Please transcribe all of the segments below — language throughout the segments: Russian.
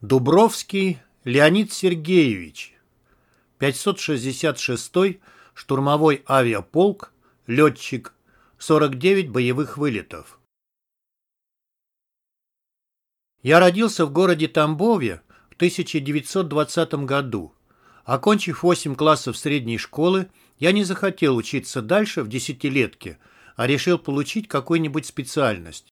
Дубровский Леонид Сергеевич, 566-й штурмовой авиаполк, летчик, 49 боевых вылетов. Я родился в городе Тамбове в 1920 году. Окончив 8 классов средней школы, я не захотел учиться дальше в десятилетке, а решил получить какую-нибудь специальность.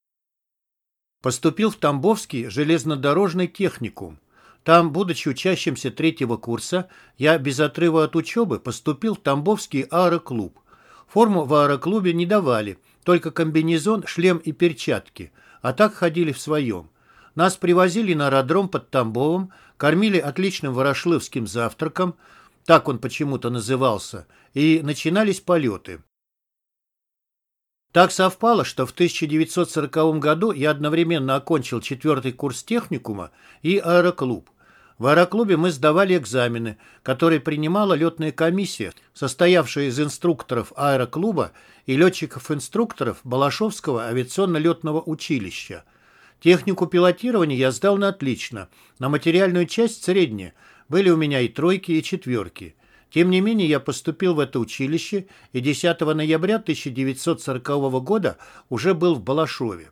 Поступил в Тамбовский железнодорожный техникум. Там, будучи учащимся третьего курса, я без отрыва от учебы поступил в Тамбовский аэроклуб. Форму в аэроклубе не давали, только комбинезон, шлем и перчатки, а так ходили в своем. Нас привозили на аэродром под Тамбовом, кормили отличным ворошиловским завтраком, так он почему-то назывался, и начинались полеты. Так совпало, что в 1940 году я одновременно окончил четвертый курс техникума и аэроклуб. В аэроклубе мы сдавали экзамены, которые принимала летная комиссия, состоявшая из инструкторов аэроклуба и летчиков-инструкторов Балашовского авиационно-летного училища. Технику пилотирования я сдал на отлично, на материальную часть средне, были у меня и тройки, и четверки. Тем не менее, я поступил в это училище и 10 ноября 1940 года уже был в Балашове.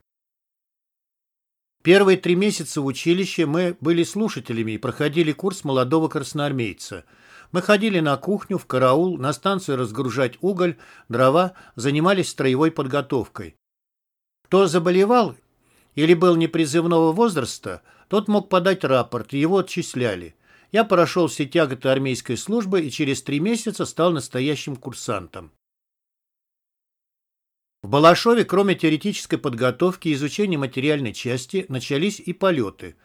Первые три месяца в училище мы были слушателями и проходили курс молодого красноармейца. Мы ходили на кухню, в караул, на станцию разгружать уголь, дрова, занимались строевой подготовкой. Кто заболевал или был непризывного возраста, тот мог подать рапорт, его отчисляли. Я прошел все тяготы армейской службы и через три месяца стал настоящим курсантом. В Балашове, кроме теоретической подготовки и изучения материальной части, начались и полеты.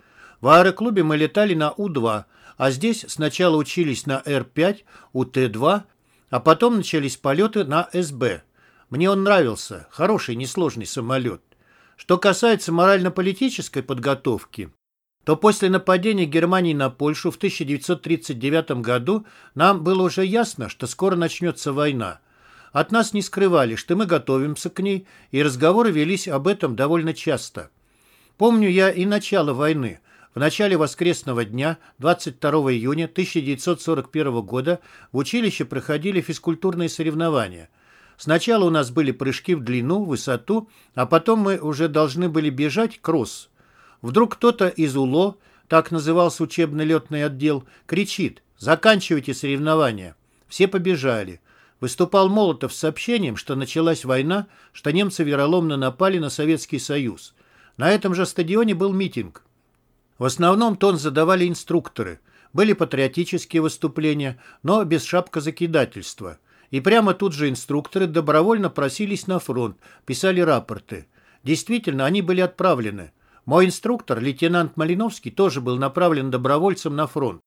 В аэроклубе мы летали на У-2, а здесь сначала учились на Р-5, УТ-2, а потом начались полеты на СБ. Мне он нравился, хороший, несложный самолет. Что касается морально-политической подготовки, то после нападения Германии на Польшу в 1939 году нам было уже ясно, что скоро начнется война. От нас не скрывали, что мы готовимся к ней, и разговоры велись об этом довольно часто. Помню я и начало войны. В начале воскресного дня, 22 июня 1941 года, в училище проходили физкультурные соревнования. Сначала у нас были прыжки в длину, высоту, а потом мы уже должны были бежать кросс. Вдруг кто-то из УЛО, так назывался учебный летный отдел, кричит «Заканчивайте соревнования». Все побежали. Выступал Молотов с сообщением, что началась война, что немцы вероломно напали на Советский Союз. На этом же стадионе был митинг. В основном тон задавали инструкторы. Были патриотические выступления, но без шапкозакидательства. И прямо тут же инструкторы добровольно просились на фронт, писали рапорты. Действительно, они были отправлены. Мой инструктор, лейтенант Малиновский, тоже был направлен добровольцем на фронт.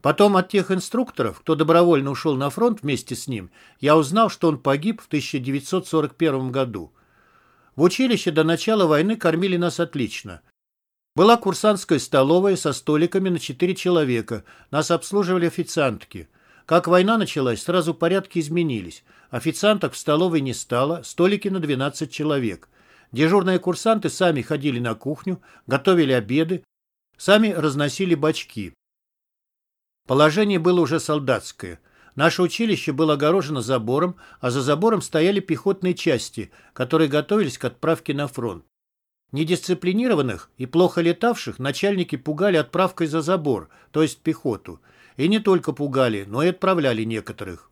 Потом от тех инструкторов, кто добровольно ушел на фронт вместе с ним, я узнал, что он погиб в 1941 году. В училище до начала войны кормили нас отлично. Была курсантская столовая со столиками на 4 человека, нас обслуживали официантки. Как война началась, сразу порядки изменились. Официанток в столовой не стало, столики на 12 человек. Дежурные курсанты сами ходили на кухню, готовили обеды, сами разносили бачки. Положение было уже солдатское. Наше училище было огорожено забором, а за забором стояли пехотные части, которые готовились к отправке на фронт. Недисциплинированных и плохо летавших начальники пугали отправкой за забор, то есть пехоту. И не только пугали, но и отправляли некоторых.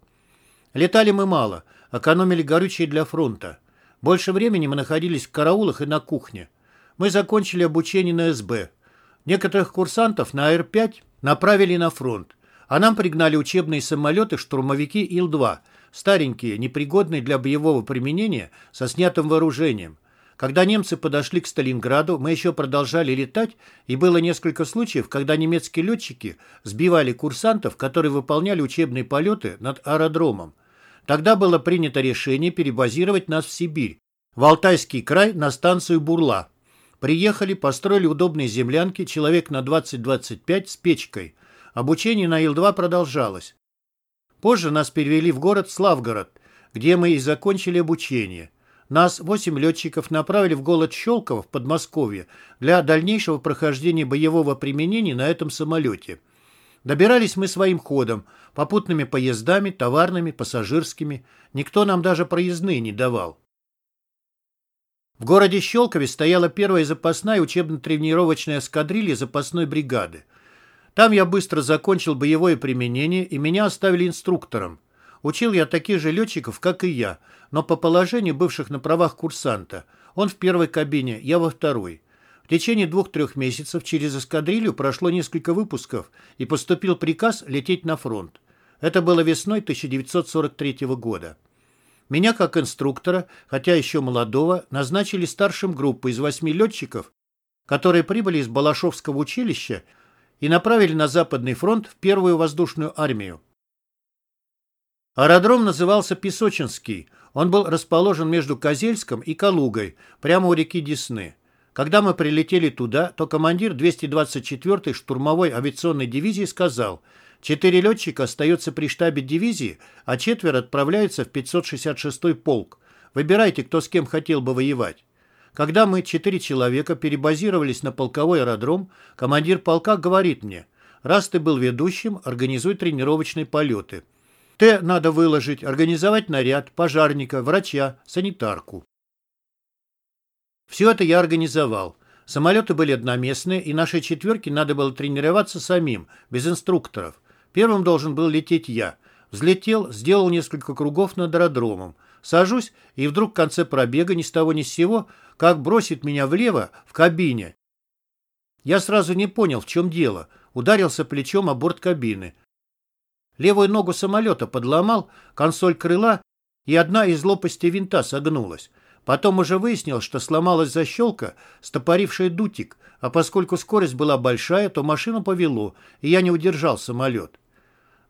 Летали мы мало, экономили горючее для фронта. Больше времени мы находились в караулах и на кухне. Мы закончили обучение на СБ. Некоторых курсантов на Р-5 направили на фронт, а нам пригнали учебные самолеты-штурмовики Ил-2, старенькие, непригодные для боевого применения, со снятым вооружением. Когда немцы подошли к Сталинграду, мы еще продолжали летать, и было несколько случаев, когда немецкие летчики сбивали курсантов, которые выполняли учебные полеты над аэродромом. Тогда было принято решение перебазировать нас в Сибирь, в Алтайский край на станцию Бурла. Приехали, построили удобные землянки, человек на 20-25 с печкой. Обучение на Ил-2 продолжалось. Позже нас перевели в город Славгород, где мы и закончили обучение. нас, восемь летчиков, направили в город Щелково в Подмосковье для дальнейшего прохождения боевого применения на этом самолете. Добирались мы своим ходом, попутными поездами, товарными, пассажирскими. Никто нам даже проездные не давал. В городе Щелкове стояла первая запасная учебно-тренировочная эскадрилья запасной бригады. Там я быстро закончил боевое применение, и меня оставили инструктором. Учил я таких же летчиков, как и я, но по положению бывших на правах курсанта. Он в первой кабине, я во второй. В течение двух-трех месяцев через эскадрилью прошло несколько выпусков, и поступил приказ лететь на фронт. Это было весной 1943 года. Меня как инструктора, хотя еще молодого, назначили старшим группы из восьми летчиков, которые прибыли из Балашовского училища и направили на Западный фронт в Первую воздушную армию. Аэродром назывался Песочинский. Он был расположен между Козельском и Калугой, прямо у реки Десны. Когда мы прилетели туда, то командир 224-й штурмовой авиационной дивизии сказал – Четыре летчика остаются при штабе дивизии, а четверо отправляются в 566-й полк. Выбирайте, кто с кем хотел бы воевать. Когда мы, четыре человека, перебазировались на полковой аэродром, командир полка говорит мне, раз ты был ведущим, организуй тренировочные полеты. Т надо выложить, организовать наряд, пожарника, врача, санитарку. Все это я организовал. Самолеты были одноместные, и нашей четверке надо было тренироваться самим, без инструкторов. Первым должен был лететь я. Взлетел, сделал несколько кругов над аэродромом. Сажусь, и вдруг в конце пробега ни с того ни с сего, как бросит меня влево в кабине. Я сразу не понял, в чем дело. Ударился плечом о борт кабины. Левую ногу самолета подломал, консоль крыла, и одна из лопастей винта согнулась. Потом уже выяснил, что сломалась защелка, стопорившая дутик, а поскольку скорость была большая, то машину повело, и я не удержал самолет.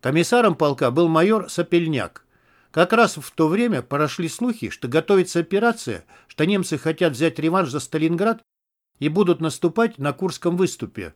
Комиссаром полка был майор Сапельняк. Как раз в то время прошли слухи, что готовится операция, что немцы хотят взять реванш за Сталинград и будут наступать на Курском выступе.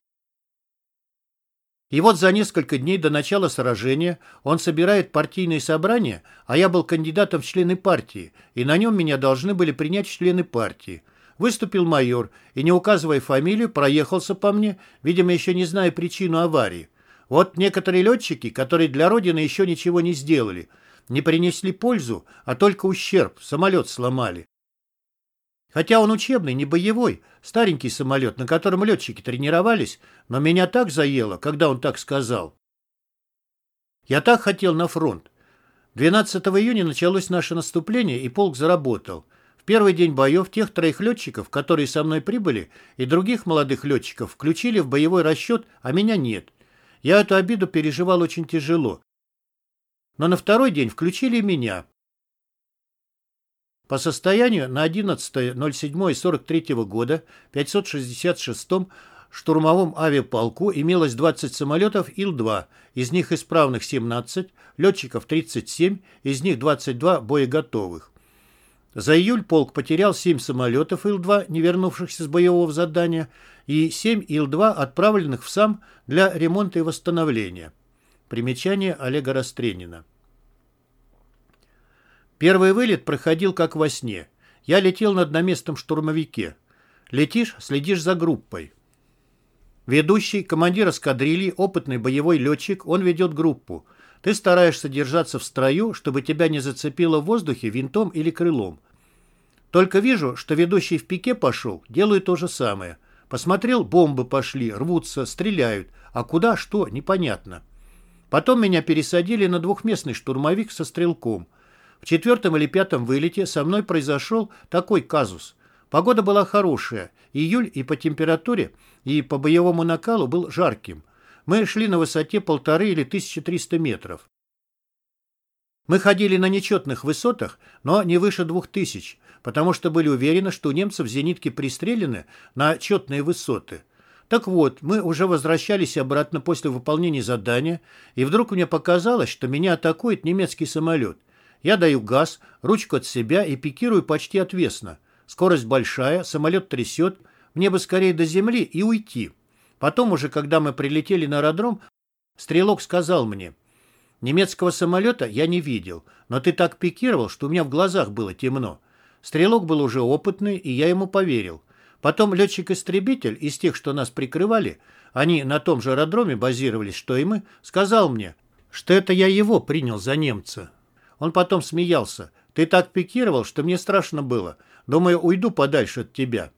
И вот за несколько дней до начала сражения он собирает партийное собрание, а я был кандидатом в члены партии, и на нем меня должны были принять члены партии. Выступил майор и, не указывая фамилию, проехался по мне, видимо, еще не зная причину аварии. Вот некоторые летчики, которые для Родины еще ничего не сделали, не принесли пользу, а только ущерб, самолет сломали. Хотя он учебный, не боевой, старенький самолет, на котором летчики тренировались, но меня так заело, когда он так сказал. Я так хотел на фронт. 12 июня началось наше наступление, и полк заработал. В первый день боев тех троих летчиков, которые со мной прибыли, и других молодых летчиков включили в боевой расчет, а меня нет. Я эту обиду переживал очень тяжело. Но на второй день включили меня. По состоянию на 11.07.43 года 566-м штурмовом авиаполку имелось 20 самолетов Ил-2, из них исправных 17, летчиков 37, из них 22 боеготовых. За июль полк потерял 7 самолетов Ил-2, не вернувшихся с боевого задания, и 7 Ил-2, отправленных в САМ для ремонта и восстановления. Примечание Олега Растренина. Первый вылет проходил как во сне. Я летел на одноместном штурмовике. Летишь, следишь за группой. Ведущий, командир эскадрильи, опытный боевой летчик, он ведет группу. Ты стараешься держаться в строю, чтобы тебя не зацепило в воздухе винтом или крылом. Только вижу, что ведущий в пике пошел, делаю то же самое. Посмотрел, бомбы пошли, рвутся, стреляют. А куда, что, непонятно. Потом меня пересадили на двухместный штурмовик со стрелком. В четвертом или пятом вылете со мной произошел такой казус. Погода была хорошая. Июль и по температуре, и по боевому накалу был жарким. Мы шли на высоте полторы или 1300 метров. Мы ходили на нечетных высотах, но не выше двух тысяч, потому что были уверены, что у немцев зенитки пристрелены на четные высоты. Так вот, мы уже возвращались обратно после выполнения задания, и вдруг мне показалось, что меня атакует немецкий самолет – я даю газ, ручку от себя и пикирую почти отвесно. Скорость большая, самолет трясет. Мне бы скорее до земли и уйти. Потом уже, когда мы прилетели на аэродром, стрелок сказал мне, «Немецкого самолета я не видел, но ты так пикировал, что у меня в глазах было темно. Стрелок был уже опытный, и я ему поверил. Потом летчик-истребитель из тех, что нас прикрывали, они на том же аэродроме базировались, что и мы, сказал мне, что это я его принял за немца. Он потом смеялся. Ты так пикировал, что мне страшно было. Думаю, уйду подальше от тебя.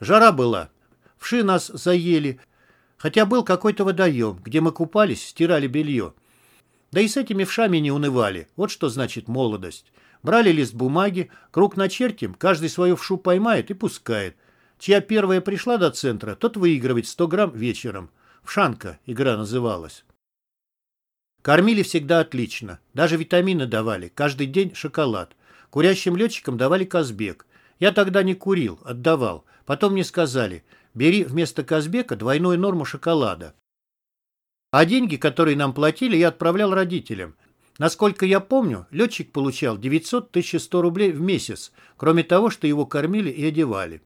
Жара была. Вши нас заели. Хотя был какой-то водоем, где мы купались, стирали белье. Да и с этими вшами не унывали. Вот что значит молодость. Брали лист бумаги, круг начертим, каждый свою вшу поймает и пускает. Чья первая пришла до центра, тот выигрывает 100 грамм вечером. Вшанка игра называлась. Кормили всегда отлично. Даже витамины давали. Каждый день шоколад. Курящим летчикам давали Казбек. Я тогда не курил, отдавал. Потом мне сказали, бери вместо Казбека двойную норму шоколада. А деньги, которые нам платили, я отправлял родителям. Насколько я помню, летчик получал 900-1100 рублей в месяц, кроме того, что его кормили и одевали.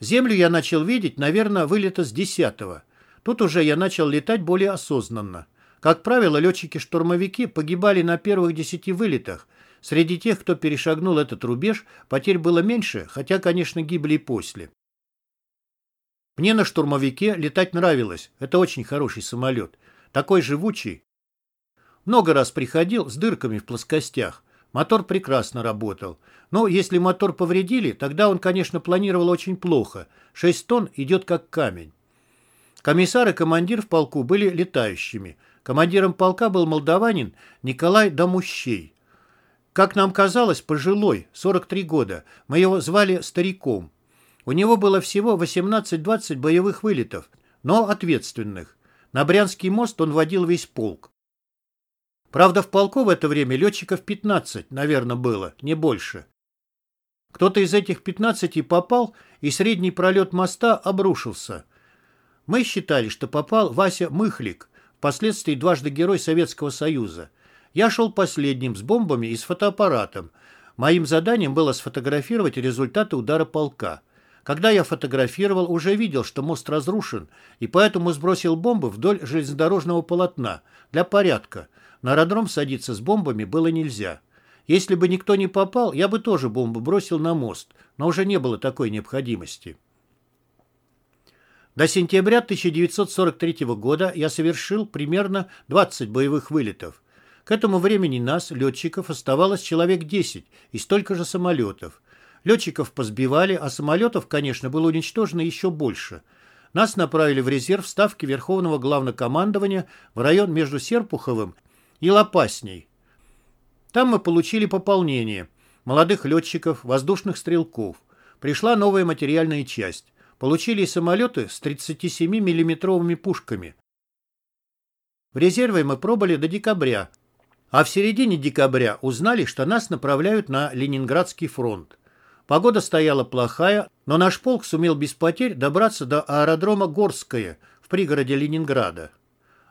Землю я начал видеть, наверное, вылета с 10 -го. Тут уже я начал летать более осознанно. Как правило, летчики-штурмовики погибали на первых десяти вылетах. Среди тех, кто перешагнул этот рубеж, потерь было меньше, хотя, конечно, гибли и после. Мне на штурмовике летать нравилось. Это очень хороший самолет. Такой живучий. Много раз приходил с дырками в плоскостях. Мотор прекрасно работал. Но если мотор повредили, тогда он, конечно, планировал очень плохо. 6 тонн идет как камень. Комиссар и командир в полку были летающими. Командиром полка был молдаванин Николай Домущей. Как нам казалось, пожилой, 43 года. Мы его звали стариком. У него было всего 18-20 боевых вылетов, но ответственных. На Брянский мост он водил весь полк. Правда, в полку в это время летчиков 15, наверное, было, не больше. Кто-то из этих 15 попал, и средний пролет моста обрушился. Мы считали, что попал Вася Мыхлик, впоследствии дважды герой Советского Союза. Я шел последним с бомбами и с фотоаппаратом. Моим заданием было сфотографировать результаты удара полка. Когда я фотографировал, уже видел, что мост разрушен, и поэтому сбросил бомбы вдоль железнодорожного полотна, для порядка – на аэродром садиться с бомбами было нельзя. Если бы никто не попал, я бы тоже бомбу бросил на мост, но уже не было такой необходимости. До сентября 1943 года я совершил примерно 20 боевых вылетов. К этому времени нас, летчиков, оставалось человек 10 и столько же самолетов. Летчиков позбивали, а самолетов, конечно, было уничтожено еще больше. Нас направили в резерв ставки Верховного Главнокомандования в район между Серпуховым и Лопасней. Там мы получили пополнение молодых летчиков, воздушных стрелков. Пришла новая материальная часть. Получили самолеты с 37 миллиметровыми пушками. В резерве мы пробыли до декабря, а в середине декабря узнали, что нас направляют на Ленинградский фронт. Погода стояла плохая, но наш полк сумел без потерь добраться до аэродрома Горское в пригороде Ленинграда.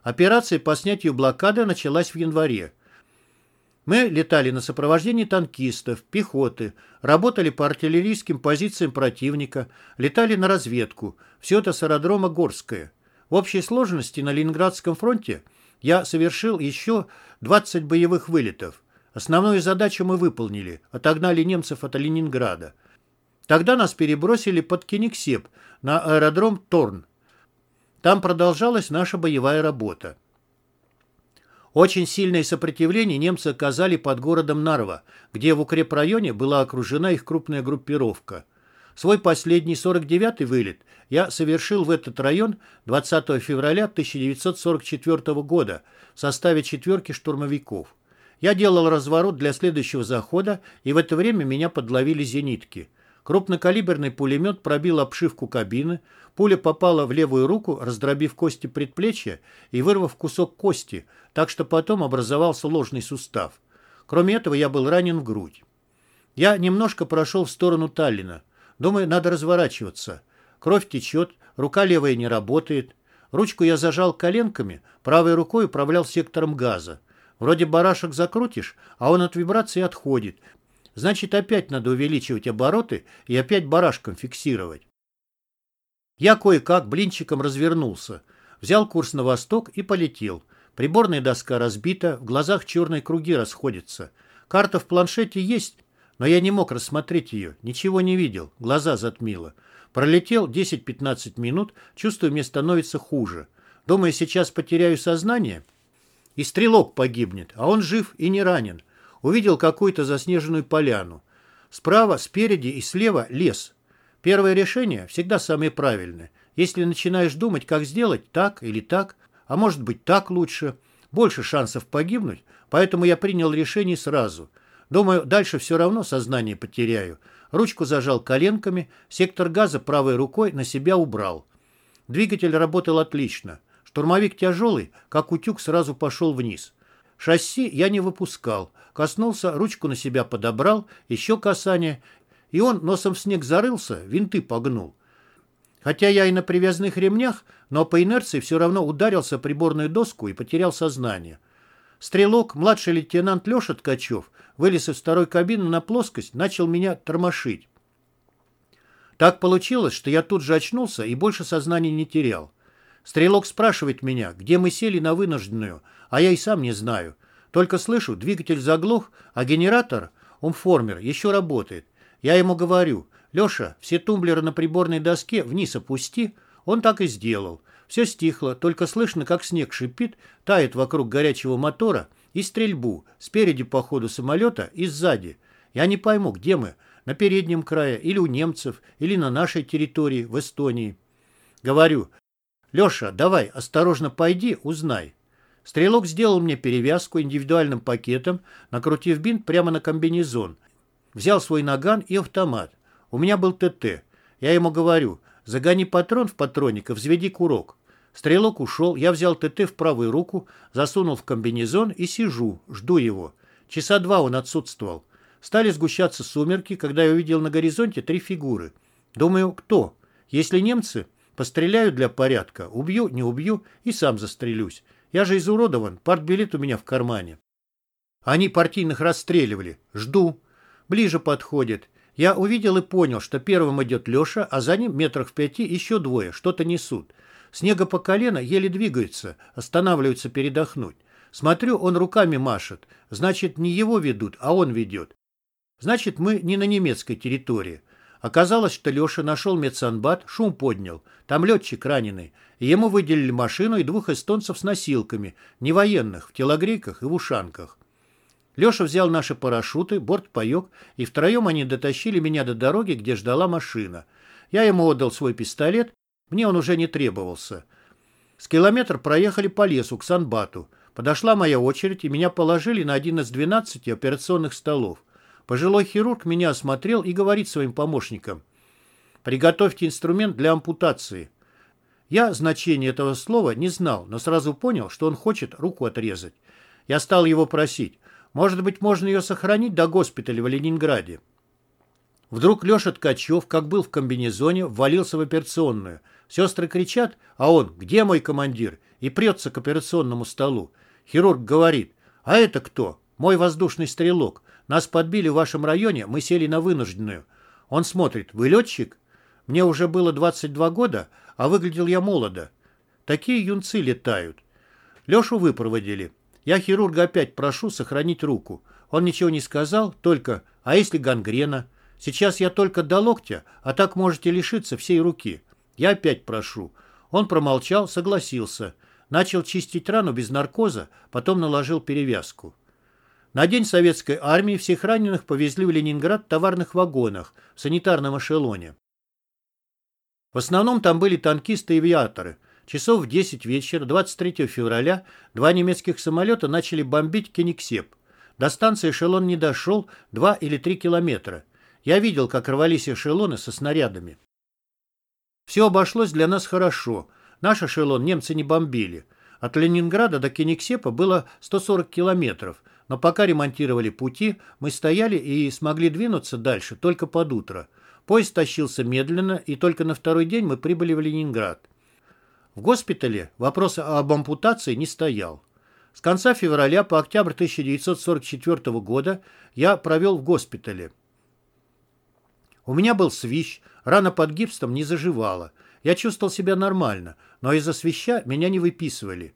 Операция по снятию блокады началась в январе. Мы летали на сопровождении танкистов, пехоты, работали по артиллерийским позициям противника, летали на разведку. Все это с аэродрома Горское. В общей сложности на Ленинградском фронте я совершил еще 20 боевых вылетов. Основную задачу мы выполнили, отогнали немцев от Ленинграда. Тогда нас перебросили под Кенигсеп на аэродром Торн. Там продолжалась наша боевая работа. Очень сильное сопротивление немцы оказали под городом Нарва, где в укрепрайоне была окружена их крупная группировка. Свой последний 49-й вылет я совершил в этот район 20 февраля 1944 года в составе четверки штурмовиков. Я делал разворот для следующего захода, и в это время меня подловили зенитки – Крупнокалиберный пулемет пробил обшивку кабины, пуля попала в левую руку, раздробив кости предплечья и вырвав кусок кости, так что потом образовался ложный сустав. Кроме этого, я был ранен в грудь. Я немножко прошел в сторону Таллина. Думаю, надо разворачиваться. Кровь течет, рука левая не работает. Ручку я зажал коленками, правой рукой управлял сектором газа. Вроде барашек закрутишь, а он от вибрации отходит, Значит, опять надо увеличивать обороты и опять барашком фиксировать. Я кое-как блинчиком развернулся, взял курс на восток и полетел. Приборная доска разбита, в глазах черные круги расходятся. Карта в планшете есть, Но я не мог рассмотреть ее, ничего не видел, глаза затмило. Пролетел 10-15 минут, чувствую, мне становится хуже. Думаю, сейчас потеряю сознание, и стрелок погибнет, а он жив и не ранен. Увидел какую-то заснеженную поляну. Справа, спереди и слева лес. Первое решение всегда самое правильное. Если начинаешь думать, как сделать так или так, а может быть так лучше, больше шансов погибнуть, поэтому я принял решение сразу. Думаю, дальше все равно сознание потеряю. Ручку зажал коленками, сектор газа правой рукой на себя убрал. Двигатель работал отлично. Штурмовик тяжелый, как утюг, сразу пошел вниз. Шасси я не выпускал. Коснулся, ручку на себя подобрал, еще касание, и он носом в снег зарылся, винты погнул. Хотя я и на привязных ремнях, но по инерции все равно ударился приборную доску и потерял сознание. Стрелок, младший лейтенант Леша Ткачев, вылез из второй кабины на плоскость, начал меня тормошить. Так получилось, что я тут же очнулся и больше сознания не терял. Стрелок спрашивает меня, где мы сели на вынужденную, а я и сам не знаю. Только слышу, двигатель заглох, а генератор, умформер, еще работает. Я ему говорю, Леша, все тумблеры на приборной доске вниз опусти. Он так и сделал. Все стихло, только слышно, как снег шипит, тает вокруг горячего мотора и стрельбу, спереди по ходу самолета и сзади. Я не пойму, где мы, на переднем крае, или у немцев, или на нашей территории, в Эстонии. Говорю, Леша, давай, осторожно пойди, узнай. Стрелок сделал мне перевязку индивидуальным пакетом, накрутив бинт прямо на комбинезон. Взял свой наган и автомат. У меня был ТТ. Я ему говорю, загони патрон в патронник и взведи курок. Стрелок ушел, я взял ТТ в правую руку, засунул в комбинезон и сижу, жду его. Часа два он отсутствовал. Стали сгущаться сумерки, когда я увидел на горизонте три фигуры. Думаю, кто? Если немцы, Постреляю для порядка, убью, не убью и сам застрелюсь. Я же изуродован, партбилет у меня в кармане. Они партийных расстреливали. Жду. Ближе подходит. Я увидел и понял, что первым идет Леша, а за ним метрах в пяти еще двое, что-то несут. Снега по колено еле двигаются, останавливаются передохнуть. Смотрю, он руками машет. Значит, не его ведут, а он ведет. Значит, мы не на немецкой территории. Оказалось, что Леша нашел медсанбат, шум поднял. Там летчик раненый. Ему выделили машину и двух эстонцев с носилками, не военных, в телогрейках и в ушанках. Леша взял наши парашюты, борт паек, и втроем они дотащили меня до дороги, где ждала машина. Я ему отдал свой пистолет, мне он уже не требовался. С километр проехали по лесу к Санбату. Подошла моя очередь, и меня положили на один из двенадцати операционных столов. Пожилой хирург меня осмотрел и говорит своим помощникам. «Приготовьте инструмент для ампутации». Я значение этого слова не знал, но сразу понял, что он хочет руку отрезать. Я стал его просить. Может быть, можно ее сохранить до госпиталя в Ленинграде. Вдруг Леша Ткачев, как был в комбинезоне, ввалился в операционную. Сестры кричат, а он «Где мой командир?» и прется к операционному столу. Хирург говорит «А это кто?» «Мой воздушный стрелок. Нас подбили в вашем районе, мы сели на вынужденную. Он смотрит, вы летчик? Мне уже было 22 года, а выглядел я молодо. Такие юнцы летают. Лешу выпроводили. Я хирурга опять прошу сохранить руку. Он ничего не сказал, только «А если гангрена?» Сейчас я только до локтя, а так можете лишиться всей руки. Я опять прошу. Он промолчал, согласился. Начал чистить рану без наркоза, потом наложил перевязку. На День Советской Армии всех раненых повезли в Ленинград в товарных вагонах, в санитарном эшелоне. В основном там были танкисты и авиаторы. Часов в 10 вечера 23 февраля два немецких самолета начали бомбить Кениксеп. До станции эшелон не дошел 2 или 3 километра. Я видел, как рвались эшелоны со снарядами. Все обошлось для нас хорошо. Наш эшелон немцы не бомбили. От Ленинграда до Кениксепа было 140 километров, но пока ремонтировали пути, мы стояли и смогли двинуться дальше только под утро. Поезд тащился медленно, и только на второй день мы прибыли в Ленинград. В госпитале вопрос об ампутации не стоял. С конца февраля по октябрь 1944 года я провел в госпитале. У меня был свищ, рана под гипсом не заживала. Я чувствовал себя нормально, но из-за свища меня не выписывали.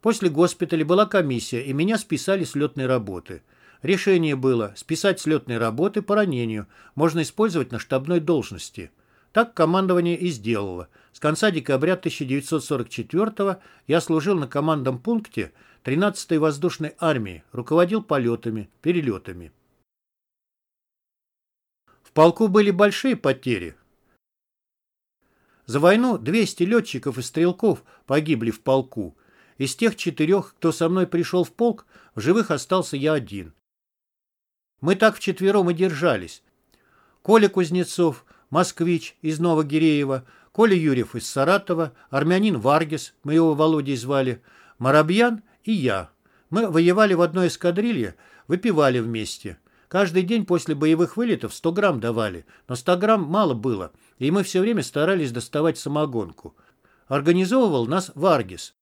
После госпиталя была комиссия, и меня списали с летной работы. Решение было списать с летной работы по ранению, можно использовать на штабной должности. Так командование и сделало. С конца декабря 1944 я служил на командном пункте 13-й воздушной армии, руководил полетами, перелетами. В полку были большие потери. За войну 200 летчиков и стрелков погибли в полку. Из тех четырех, кто со мной пришел в полк, в живых остался я один. Мы так вчетвером и держались. Коля Кузнецов, москвич из Новогиреева, Коля Юрьев из Саратова, армянин Варгис, мы его Володей звали, Марабьян и я. Мы воевали в одной эскадрилье, выпивали вместе. Каждый день после боевых вылетов 100 грамм давали, но 100 грамм мало было, и мы все время старались доставать самогонку. Организовывал нас Варгис.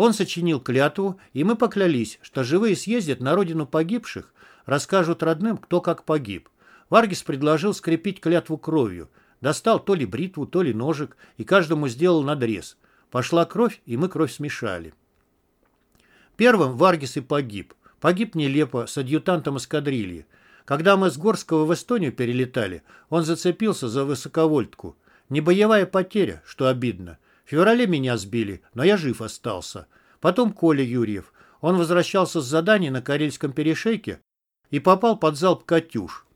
Он сочинил клятву, и мы поклялись, что живые съездят на родину погибших, расскажут родным, кто как погиб. Варгис предложил скрепить клятву кровью. Достал то ли бритву, то ли ножик, и каждому сделал надрез. Пошла кровь, и мы кровь смешали. Первым Варгис и погиб. Погиб нелепо, с адъютантом эскадрильи. Когда мы с Горского в Эстонию перелетали, он зацепился за высоковольтку. Не боевая потеря, что обидно. В феврале меня сбили, но я жив остался. Потом Коля Юрьев. Он возвращался с задания на Карельском перешейке и попал под залп «Катюш».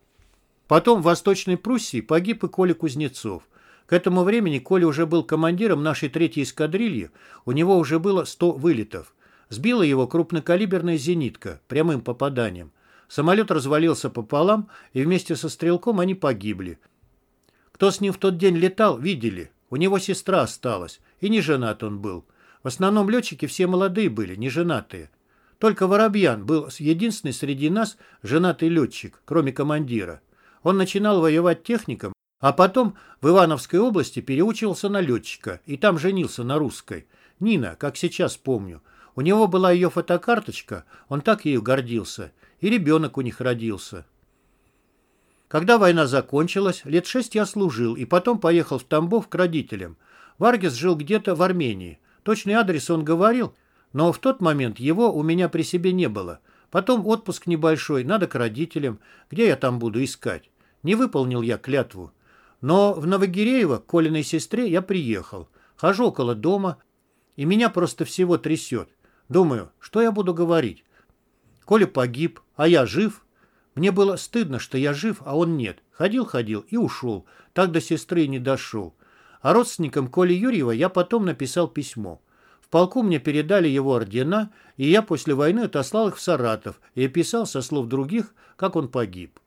Потом в Восточной Пруссии погиб и Коля Кузнецов. К этому времени Коля уже был командиром нашей третьей эскадрильи, у него уже было 100 вылетов. Сбила его крупнокалиберная зенитка прямым попаданием. Самолет развалился пополам, и вместе со стрелком они погибли. Кто с ним в тот день летал, видели. У него сестра осталась, и не женат он был. В основном летчики все молодые были, не женатые. Только Воробьян был единственный среди нас женатый летчик, кроме командира. Он начинал воевать техником, а потом в Ивановской области переучивался на летчика и там женился на русской. Нина, как сейчас помню. У него была ее фотокарточка, он так ею гордился. И ребенок у них родился. Когда война закончилась, лет шесть я служил и потом поехал в Тамбов к родителям. Варгис жил где-то в Армении. Точный адрес он говорил, но в тот момент его у меня при себе не было. Потом отпуск небольшой, надо к родителям. Где я там буду искать? Не выполнил я клятву. Но в Новогиреево, к Колиной сестре, я приехал. Хожу около дома, и меня просто всего трясет. Думаю, что я буду говорить? Коля погиб, а я жив. Мне было стыдно, что я жив, а он нет. Ходил-ходил и ушел. Так до сестры не дошел. А родственникам Коли Юрьева я потом написал письмо. В полку мне передали его ордена, и я после войны отослал их в Саратов и описал со слов других, как он погиб.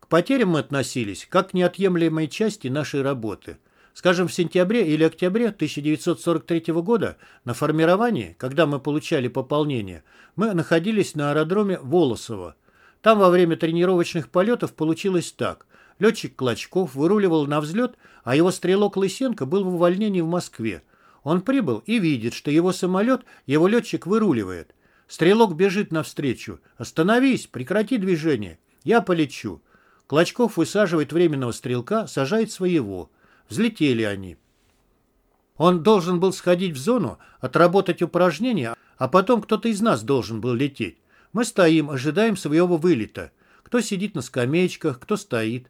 К потерям мы относились как к неотъемлемой части нашей работы. Скажем, в сентябре или октябре 1943 года на формировании, когда мы получали пополнение, мы находились на аэродроме Волосово. Там во время тренировочных полетов получилось так. Летчик Клочков выруливал на взлет, а его стрелок Лысенко был в увольнении в Москве. Он прибыл и видит, что его самолет, его летчик выруливает. Стрелок бежит навстречу. «Остановись! Прекрати движение! Я полечу!» Клочков высаживает временного стрелка, сажает своего. Взлетели они. Он должен был сходить в зону, отработать упражнения, а потом кто-то из нас должен был лететь. Мы стоим, ожидаем своего вылета. Кто сидит на скамеечках, кто стоит.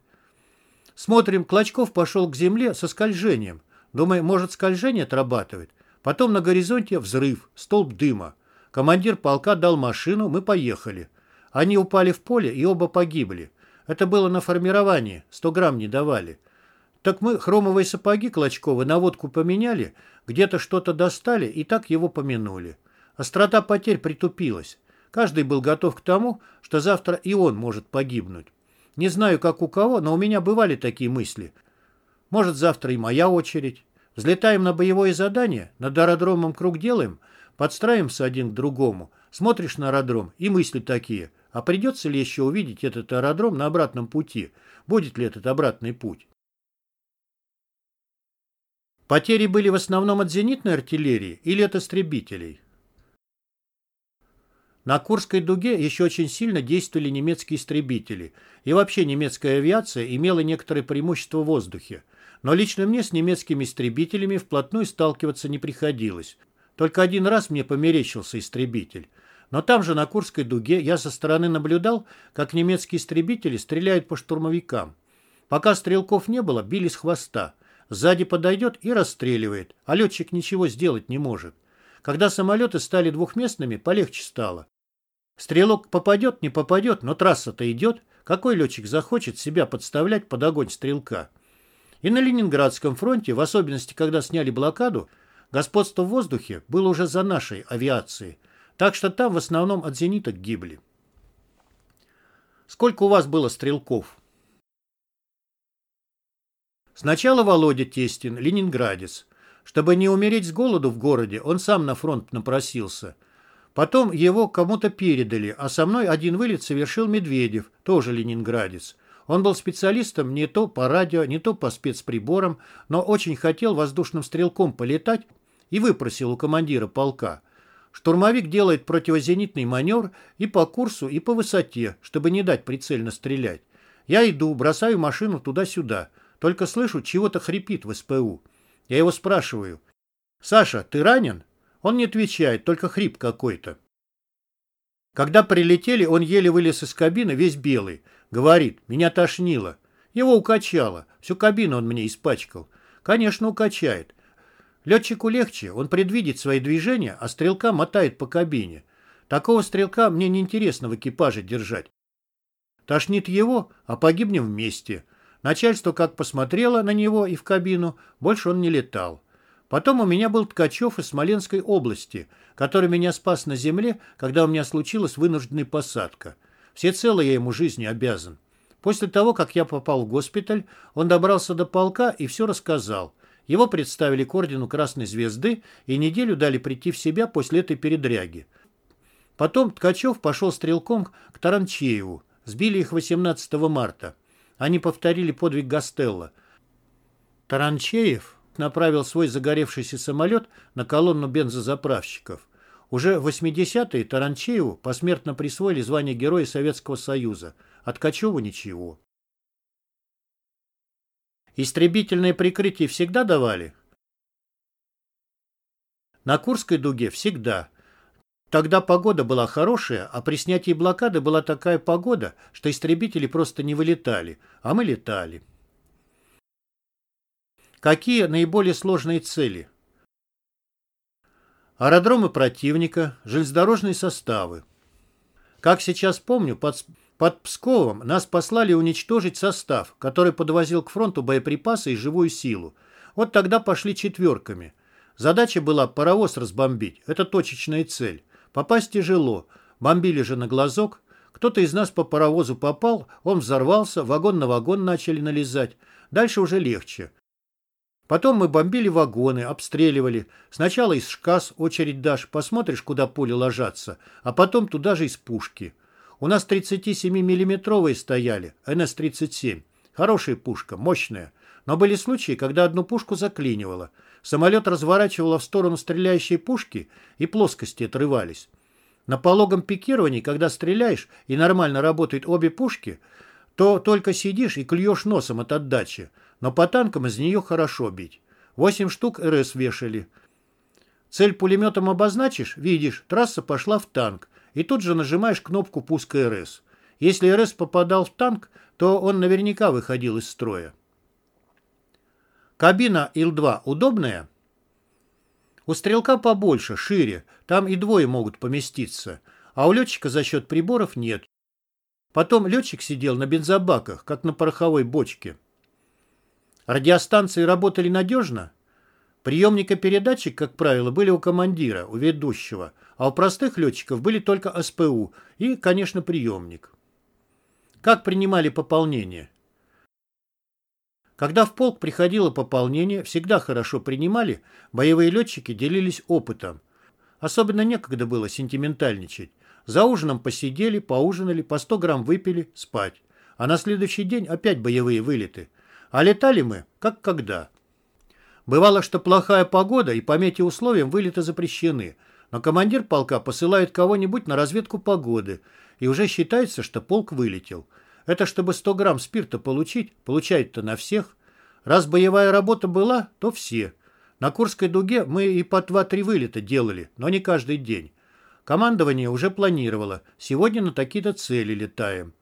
Смотрим, Клочков пошел к земле со скольжением. Думаем, может, скольжение отрабатывает. Потом на горизонте взрыв, столб дыма. Командир полка дал машину, мы поехали. Они упали в поле и оба погибли. Это было на формировании, 100 грамм не давали. Так мы хромовые сапоги Клочкова на водку поменяли, где-то что-то достали и так его помянули. Острота потерь притупилась. Каждый был готов к тому, что завтра и он может погибнуть. Не знаю, как у кого, но у меня бывали такие мысли. Может, завтра и моя очередь. Взлетаем на боевое задание, над аэродромом круг делаем, подстраиваемся один к другому, смотришь на аэродром и мысли такие, а придется ли еще увидеть этот аэродром на обратном пути? Будет ли этот обратный путь? Потери были в основном от зенитной артиллерии или от истребителей. На Курской дуге еще очень сильно действовали немецкие истребители, и вообще немецкая авиация имела некоторые преимущества в воздухе. Но лично мне с немецкими истребителями вплотную сталкиваться не приходилось. Только один раз мне померещился истребитель. Но там же, на Курской дуге, я со стороны наблюдал, как немецкие истребители стреляют по штурмовикам. Пока стрелков не было, били с хвоста. Сзади подойдет и расстреливает, а летчик ничего сделать не может. Когда самолеты стали двухместными, полегче стало. Стрелок попадет, не попадет, но трасса-то идет. Какой летчик захочет себя подставлять под огонь стрелка? И на Ленинградском фронте, в особенности, когда сняли блокаду, господство в воздухе было уже за нашей авиацией. Так что там в основном от зениток гибли. Сколько у вас было стрелков? Сначала Володя Тестин, ленинградец. Чтобы не умереть с голоду в городе, он сам на фронт напросился. Потом его кому-то передали, а со мной один вылет совершил Медведев, тоже ленинградец. Он был специалистом не то по радио, не то по спецприборам, но очень хотел воздушным стрелком полетать и выпросил у командира полка. Штурмовик делает противозенитный маневр и по курсу, и по высоте, чтобы не дать прицельно стрелять. Я иду, бросаю машину туда-сюда. Только слышу, чего-то хрипит в СПУ. Я его спрашиваю. «Саша, ты ранен?» Он не отвечает, только хрип какой-то. Когда прилетели, он еле вылез из кабины, весь белый. Говорит, меня тошнило. Его укачало. Всю кабину он мне испачкал. Конечно, укачает. Летчику легче, он предвидит свои движения, а стрелка мотает по кабине. Такого стрелка мне неинтересно в экипаже держать. Тошнит его, а погибнем вместе. Начальство как посмотрело на него и в кабину, больше он не летал. Потом у меня был Ткачев из Смоленской области, который меня спас на земле, когда у меня случилась вынужденная посадка. Всецело я ему жизни обязан. После того, как я попал в госпиталь, он добрался до полка и все рассказал. Его представили к ордену Красной Звезды и неделю дали прийти в себя после этой передряги. Потом Ткачев пошел стрелком к Таранчееву. Сбили их 18 марта. Они повторили подвиг Гастелла. Таранчеев направил свой загоревшийся самолет на колонну бензозаправщиков. Уже в 80-е Таранчееву посмертно присвоили звание Героя Советского Союза. От Ткачева ничего. Истребительное прикрытие всегда давали? На Курской дуге всегда. Тогда погода была хорошая, а при снятии блокады была такая погода, что истребители просто не вылетали, а мы летали. Какие наиболее сложные цели? Аэродромы противника, железнодорожные составы. Как сейчас помню, под, под Псковом нас послали уничтожить состав, который подвозил к фронту боеприпасы и живую силу. Вот тогда пошли четверками. Задача была паровоз разбомбить, это точечная цель. Попасть тяжело, бомбили же на глазок. Кто-то из нас по паровозу попал, он взорвался, вагон на вагон начали налезать. Дальше уже легче. Потом мы бомбили вагоны, обстреливали. Сначала из ШКАС очередь дашь, посмотришь, куда пули ложатся, а потом туда же из пушки. У нас 37-миллиметровые стояли, НС-37. Хорошая пушка, мощная. Но были случаи, когда одну пушку заклинивало. Самолет разворачивало в сторону стреляющей пушки, и плоскости отрывались. На пологом пикировании, когда стреляешь и нормально работают обе пушки, то только сидишь и клюешь носом от отдачи но по танкам из нее хорошо бить. Восемь штук РС вешали. Цель пулеметом обозначишь, видишь, трасса пошла в танк, и тут же нажимаешь кнопку пуска РС. Если РС попадал в танк, то он наверняка выходил из строя. Кабина Ил-2 удобная? У стрелка побольше, шире, там и двое могут поместиться, а у летчика за счет приборов нет. Потом летчик сидел на бензобаках, как на пороховой бочке. Радиостанции работали надежно? Приемник и передатчик, как правило, были у командира, у ведущего, а у простых летчиков были только СПУ и, конечно, приемник. Как принимали пополнение? Когда в полк приходило пополнение, всегда хорошо принимали, боевые летчики делились опытом. Особенно некогда было сентиментальничать. За ужином посидели, поужинали, по 100 грамм выпили, спать. А на следующий день опять боевые вылеты. А летали мы, как когда. Бывало, что плохая погода и по метеоусловиям вылеты запрещены, но командир полка посылает кого-нибудь на разведку погоды, и уже считается, что полк вылетел. Это чтобы 100 грамм спирта получить, получают-то на всех. Раз боевая работа была, то все. На Курской дуге мы и по 2-3 вылета делали, но не каждый день. Командование уже планировало. Сегодня на такие-то цели летаем.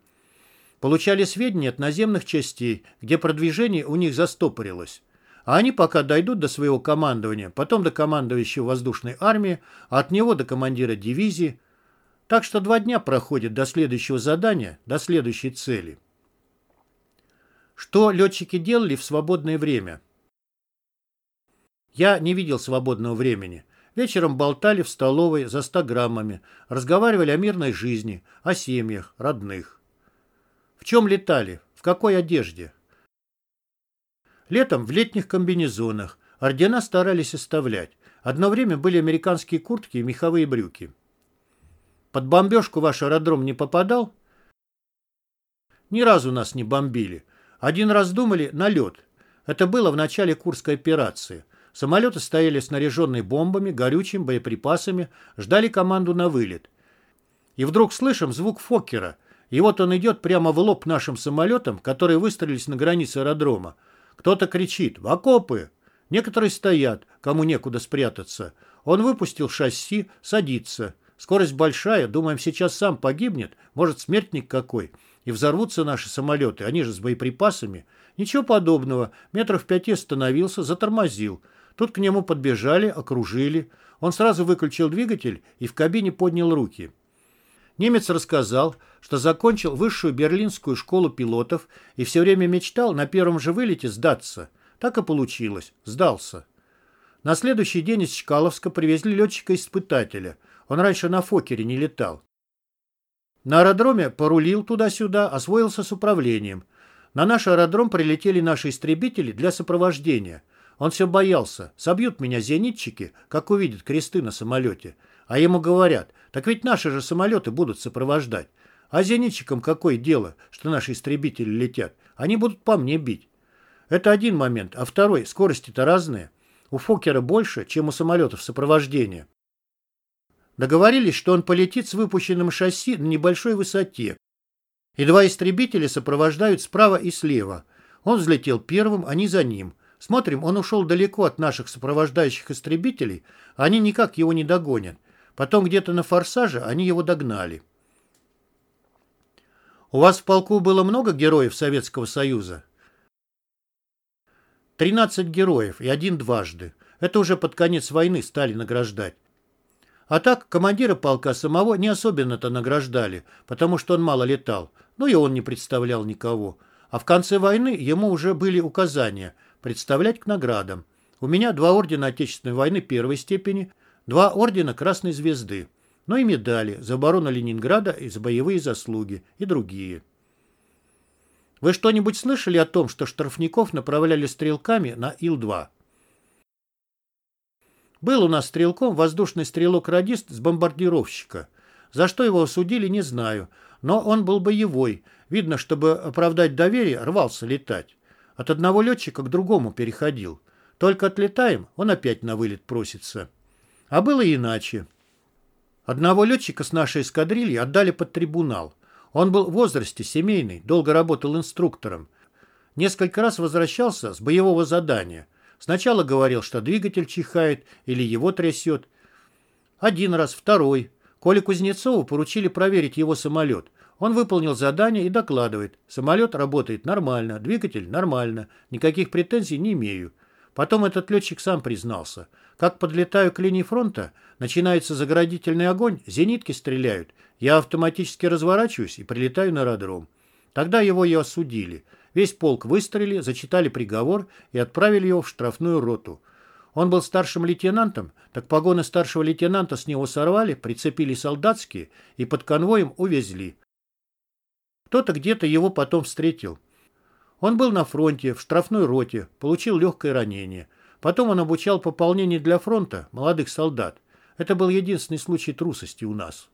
Получали сведения от наземных частей, где продвижение у них застопорилось. А они пока дойдут до своего командования, потом до командующего воздушной армии, а от него до командира дивизии. Так что два дня проходит до следующего задания, до следующей цели. Что летчики делали в свободное время? Я не видел свободного времени. Вечером болтали в столовой за 100 граммами, разговаривали о мирной жизни, о семьях, родных. В чем летали? В какой одежде? Летом в летних комбинезонах. Ордена старались оставлять. Одно время были американские куртки и меховые брюки. Под бомбежку ваш аэродром не попадал? Ни разу нас не бомбили. Один раз думали на лед. Это было в начале Курской операции. Самолеты стояли снаряженные бомбами, горючим, боеприпасами, ждали команду на вылет. И вдруг слышим звук Фоккера. И вот он идет прямо в лоб нашим самолетам, которые выстрелились на границе аэродрома. Кто-то кричит «В окопы!». Некоторые стоят, кому некуда спрятаться. Он выпустил шасси, садится. Скорость большая, думаем, сейчас сам погибнет, может, смертник какой. И взорвутся наши самолеты, они же с боеприпасами. Ничего подобного. Метров пяти остановился, затормозил. Тут к нему подбежали, окружили. Он сразу выключил двигатель и в кабине поднял руки. Немец рассказал, что закончил высшую берлинскую школу пилотов и все время мечтал на первом же вылете сдаться. Так и получилось. Сдался. На следующий день из Чкаловска привезли летчика-испытателя. Он раньше на Фокере не летал. На аэродроме порулил туда-сюда, освоился с управлением. На наш аэродром прилетели наши истребители для сопровождения. Он все боялся. Собьют меня зенитчики, как увидят кресты на самолете. А ему говорят, так ведь наши же самолеты будут сопровождать. А зенитчикам какое дело, что наши истребители летят? Они будут по мне бить. Это один момент. А второй, скорости-то разные. У Фокера больше, чем у самолетов сопровождения. Договорились, что он полетит с выпущенным шасси на небольшой высоте. И два истребителя сопровождают справа и слева. Он взлетел первым, они за ним. Смотрим, он ушел далеко от наших сопровождающих истребителей, а они никак его не догонят. Потом где-то на форсаже они его догнали. У вас в полку было много героев Советского Союза? 13 героев и один дважды. Это уже под конец войны стали награждать. А так, командира полка самого не особенно-то награждали, потому что он мало летал, но и он не представлял никого. А в конце войны ему уже были указания представлять к наградам. У меня два ордена Отечественной войны первой степени, два ордена Красной Звезды, ну и медали за оборону Ленинграда и за боевые заслуги и другие. Вы что-нибудь слышали о том, что штрафников направляли стрелками на Ил-2? Был у нас стрелком воздушный стрелок-радист с бомбардировщика. За что его осудили, не знаю, но он был боевой. Видно, чтобы оправдать доверие, рвался летать. От одного летчика к другому переходил. Только отлетаем, он опять на вылет просится. А было иначе. Одного летчика с нашей эскадрильи отдали под трибунал. Он был в возрасте, семейный, долго работал инструктором. Несколько раз возвращался с боевого задания. Сначала говорил, что двигатель чихает или его трясет. Один раз, второй. Коле Кузнецову поручили проверить его самолет – он выполнил задание и докладывает. Самолет работает нормально, двигатель нормально, никаких претензий не имею. Потом этот летчик сам признался. Как подлетаю к линии фронта, начинается заградительный огонь, зенитки стреляют. Я автоматически разворачиваюсь и прилетаю на аэродром. Тогда его и осудили. Весь полк выстрелили, зачитали приговор и отправили его в штрафную роту. Он был старшим лейтенантом, так погоны старшего лейтенанта с него сорвали, прицепили солдатские и под конвоем увезли. Кто-то где-то его потом встретил. Он был на фронте, в штрафной роте, получил легкое ранение. Потом он обучал пополнение для фронта молодых солдат. Это был единственный случай трусости у нас.